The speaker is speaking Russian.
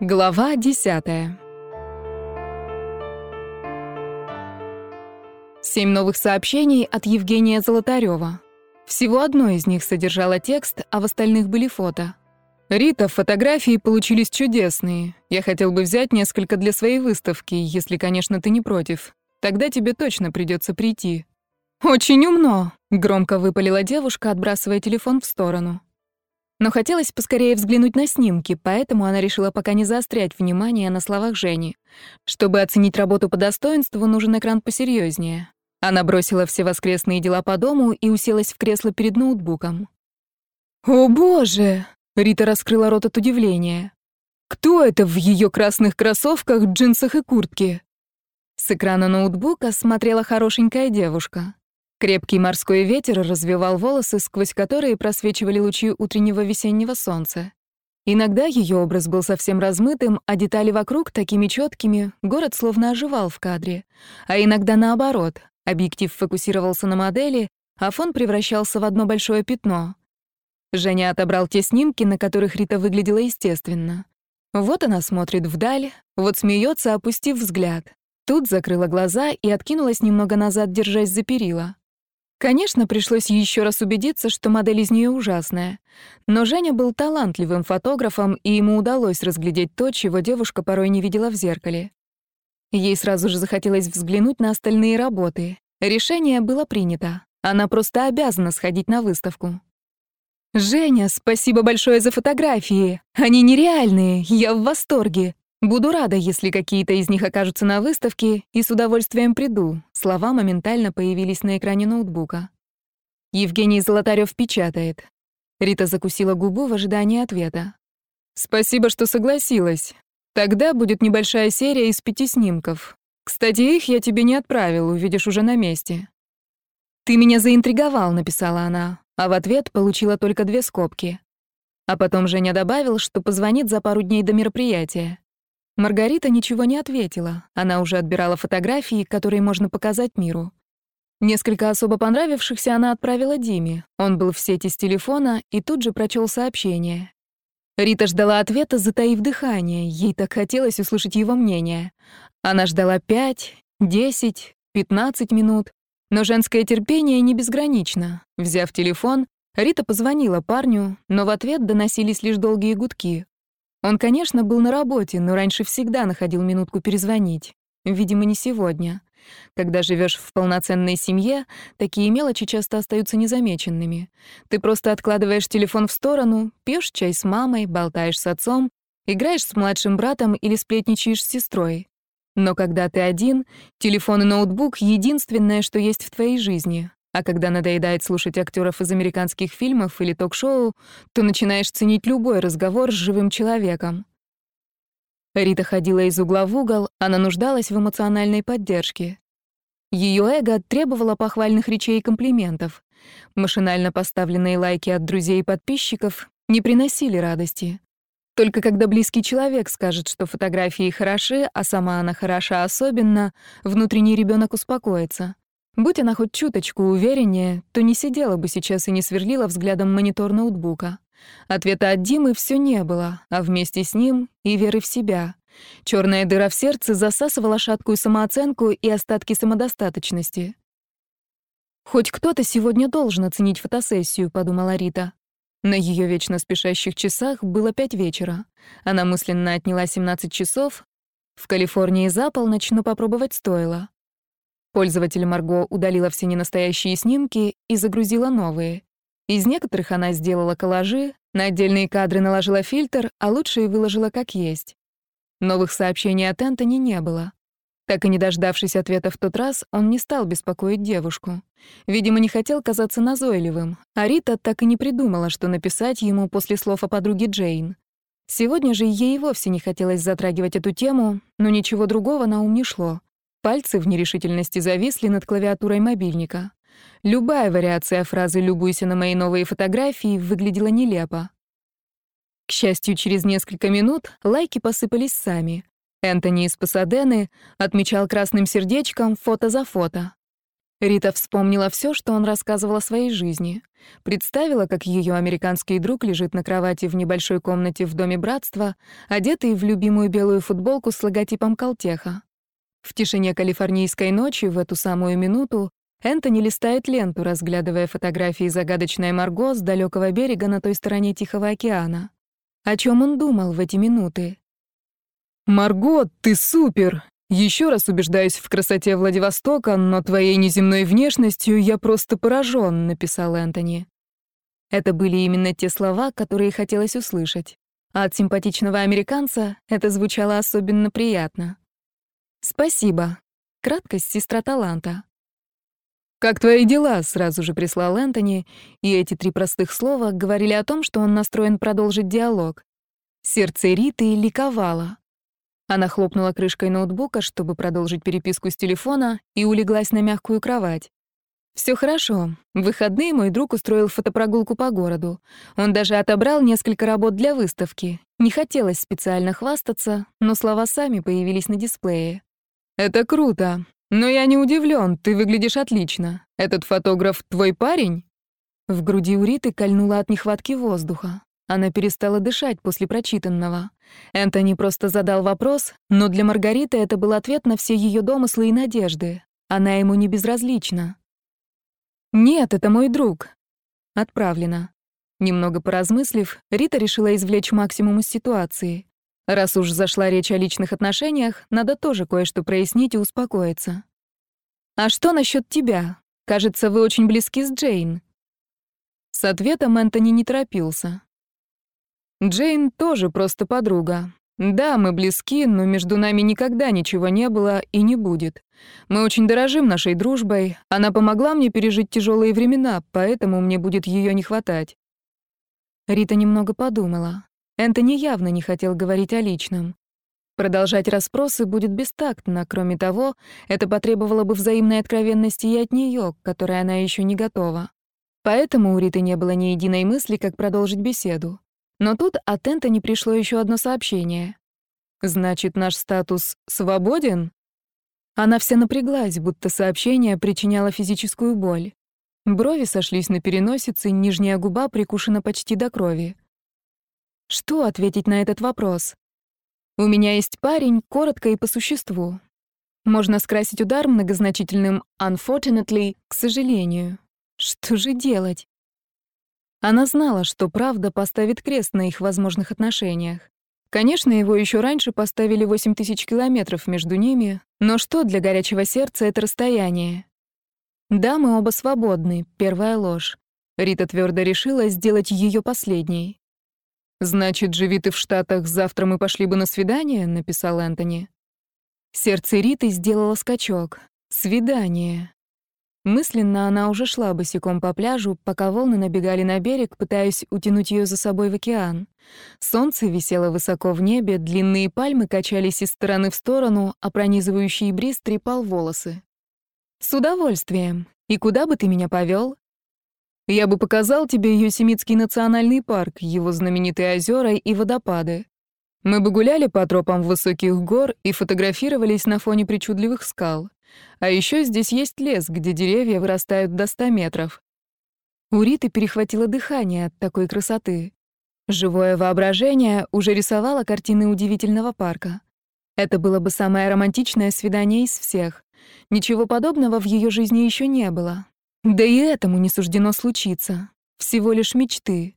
Глава десятая. Семь новых сообщений от Евгения Золотарёва. Всего одно из них содержало текст, а в остальных были фото. «Рита, фотографии получились чудесные. Я хотел бы взять несколько для своей выставки, если, конечно, ты не против. Тогда тебе точно придется прийти». «Очень умно», — громко выпалила девушка, отбрасывая телефон в сторону. Но хотелось поскорее взглянуть на снимки, поэтому она решила пока не заострять внимание на словах Жени. Чтобы оценить работу по достоинству, нужен экран посерьезнее. Она бросила все воскресные дела по дому и уселась в кресло перед ноутбуком. «О боже!» — Рита раскрыла рот от удивления. «Кто это в ее красных кроссовках, джинсах и куртке?» С экрана ноутбука смотрела хорошенькая девушка. Крепкий морской ветер развивал волосы, сквозь которые просвечивали лучи утреннего весеннего солнца. Иногда ее образ был совсем размытым, а детали вокруг такими четкими, город словно оживал в кадре. А иногда наоборот, объектив фокусировался на модели, а фон превращался в одно большое пятно. Женя отобрал те снимки, на которых Рита выглядела естественно. Вот она смотрит вдаль, вот смеется, опустив взгляд. Тут закрыла глаза и откинулась немного назад, держась за перила. Конечно, пришлось еще раз убедиться, что модель из нее ужасная. Но Женя был талантливым фотографом, и ему удалось разглядеть то, чего девушка порой не видела в зеркале. Ей сразу же захотелось взглянуть на остальные работы. Решение было принято. Она просто обязана сходить на выставку. «Женя, спасибо большое за фотографии. Они нереальные, я в восторге. Буду рада, если какие-то из них окажутся на выставке, и с удовольствием приду. Слова моментально появились на экране ноутбука. Евгений Золотарёв печатает. Рита закусила губу в ожидании ответа. Спасибо, что согласилась. Тогда будет небольшая серия из пяти снимков. Кстати, их я тебе не отправил, увидишь уже на месте. Ты меня заинтриговал, написала она, а в ответ получила только две скобки. А потом Женя добавил, что позвонит за пару дней до мероприятия. Маргарита ничего не ответила. Она уже отбирала фотографии, которые можно показать миру. Несколько особо понравившихся она отправила Диме. Он был в сети с телефона и тут же прочел сообщение. Рита ждала ответа, затаив дыхание. Ей так хотелось услышать его мнение. Она ждала пять, десять, пятнадцать минут. Но женское терпение не безгранично. Взяв телефон, Рита позвонила парню, но в ответ доносились лишь долгие гудки. Он, конечно, был на работе, но раньше всегда находил минутку перезвонить. Видимо, не сегодня. Когда живешь в полноценной семье, такие мелочи часто остаются незамеченными. Ты просто откладываешь телефон в сторону, пьешь чай с мамой, болтаешь с отцом, играешь с младшим братом или сплетничаешь с сестрой. Но когда ты один, телефон и ноутбук — единственное, что есть в твоей жизни. А когда надоедает слушать актеров из американских фильмов или ток-шоу, то начинаешь ценить любой разговор с живым человеком. Рита ходила из угла в угол, она нуждалась в эмоциональной поддержке. Ее эго требовало похвальных речей и комплиментов. Машинально поставленные лайки от друзей и подписчиков не приносили радости. Только когда близкий человек скажет, что фотографии хороши, а сама она хороша особенно, внутренний ребенок успокоится. Будь она хоть чуточку увереннее, то не сидела бы сейчас и не сверлила взглядом монитор ноутбука. Ответа от Димы все не было, а вместе с ним и веры в себя. Черная дыра в сердце засасывала шаткую самооценку и остатки самодостаточности. «Хоть кто-то сегодня должен оценить фотосессию», — подумала Рита. На ее вечно спешащих часах было пять вечера. Она мысленно отняла 17 часов. В Калифорнии за полночь, но попробовать стоило. Пользователь Марго удалила все ненастоящие снимки и загрузила новые. Из некоторых она сделала коллажи, на отдельные кадры наложила фильтр, а лучшие выложила как есть. Новых сообщений от Энтони не было. Так и не дождавшись ответа в тот раз, он не стал беспокоить девушку. Видимо, не хотел казаться назойливым, а Рита так и не придумала, что написать ему после слов о подруге Джейн. Сегодня же ей вовсе не хотелось затрагивать эту тему, но ничего другого на ум не шло. Пальцы в нерешительности зависли над клавиатурой мобильника. Любая вариация фразы «любуйся на мои новые фотографии» выглядела нелепо. К счастью, через несколько минут лайки посыпались сами. Энтони из Пасадены отмечал красным сердечком фото за фото. Рита вспомнила все, что он рассказывал о своей жизни. Представила, как ее американский друг лежит на кровати в небольшой комнате в Доме Братства, одетый в любимую белую футболку с логотипом Колтеха. В тишине калифорнийской ночи в эту самую минуту Энтони листает ленту, разглядывая фотографии загадочной Марго с далекого берега на той стороне Тихого океана. О чем он думал в эти минуты? «Марго, ты супер! Еще раз убеждаюсь в красоте Владивостока, но твоей неземной внешностью я просто поражен, написал Энтони. Это были именно те слова, которые хотелось услышать. А от симпатичного американца это звучало особенно приятно. «Спасибо. Краткость — сестра таланта». «Как твои дела?» — сразу же прислал Энтони, и эти три простых слова говорили о том, что он настроен продолжить диалог. Сердце Риты ликовало. Она хлопнула крышкой ноутбука, чтобы продолжить переписку с телефона, и улеглась на мягкую кровать. Все хорошо. В выходные мой друг устроил фотопрогулку по городу. Он даже отобрал несколько работ для выставки. Не хотелось специально хвастаться, но слова сами появились на дисплее. «Это круто. Но я не удивлен. ты выглядишь отлично. Этот фотограф твой парень?» В груди у Риты кольнуло от нехватки воздуха. Она перестала дышать после прочитанного. Энтони просто задал вопрос, но для Маргариты это был ответ на все ее домыслы и надежды. Она ему не безразлична. «Нет, это мой друг». Отправлено. Немного поразмыслив, Рита решила извлечь максимум из ситуации. Раз уж зашла речь о личных отношениях, надо тоже кое-что прояснить и успокоиться. «А что насчет тебя? Кажется, вы очень близки с Джейн». С ответом Энтони не торопился. Джейн тоже просто подруга. Да, мы близки, но между нами никогда ничего не было и не будет. Мы очень дорожим нашей дружбой. Она помогла мне пережить тяжелые времена, поэтому мне будет ее не хватать. Рита немного подумала. Энтони явно не хотел говорить о личном. Продолжать расспросы будет бестактно, кроме того, это потребовало бы взаимной откровенности и от нее, к которой она еще не готова. Поэтому у Риты не было ни единой мысли, как продолжить беседу. Но тут от Энтони пришло еще одно сообщение. «Значит, наш статус свободен?» Она вся напряглась, будто сообщение причиняло физическую боль. Брови сошлись на переносице, нижняя губа прикушена почти до крови. Что ответить на этот вопрос? У меня есть парень, коротко и по существу. Можно скрасить удар многозначительным «unfortunately», к сожалению. Что же делать? Она знала, что правда поставит крест на их возможных отношениях. Конечно, его еще раньше поставили 8 тысяч километров между ними, но что для горячего сердца это расстояние? Да, мы оба свободны, первая ложь. Рита твердо решила сделать ее последней. «Значит, живи ты в Штатах, завтра мы пошли бы на свидание?» — написал Энтони. Сердце Риты сделало скачок. Свидание. Мысленно она уже шла босиком по пляжу, пока волны набегали на берег, пытаясь утянуть ее за собой в океан. Солнце висело высоко в небе, длинные пальмы качались из стороны в сторону, а пронизывающий бриз трепал волосы. «С удовольствием. И куда бы ты меня повел? Я бы показал тебе Йосемитский национальный парк, его знаменитые озера и водопады. Мы бы гуляли по тропам высоких гор и фотографировались на фоне причудливых скал. А еще здесь есть лес, где деревья вырастают до 100 метров. У Риты перехватило дыхание от такой красоты. Живое воображение уже рисовало картины удивительного парка. Это было бы самое романтичное свидание из всех. Ничего подобного в ее жизни еще не было. Да и этому не суждено случиться. Всего лишь мечты.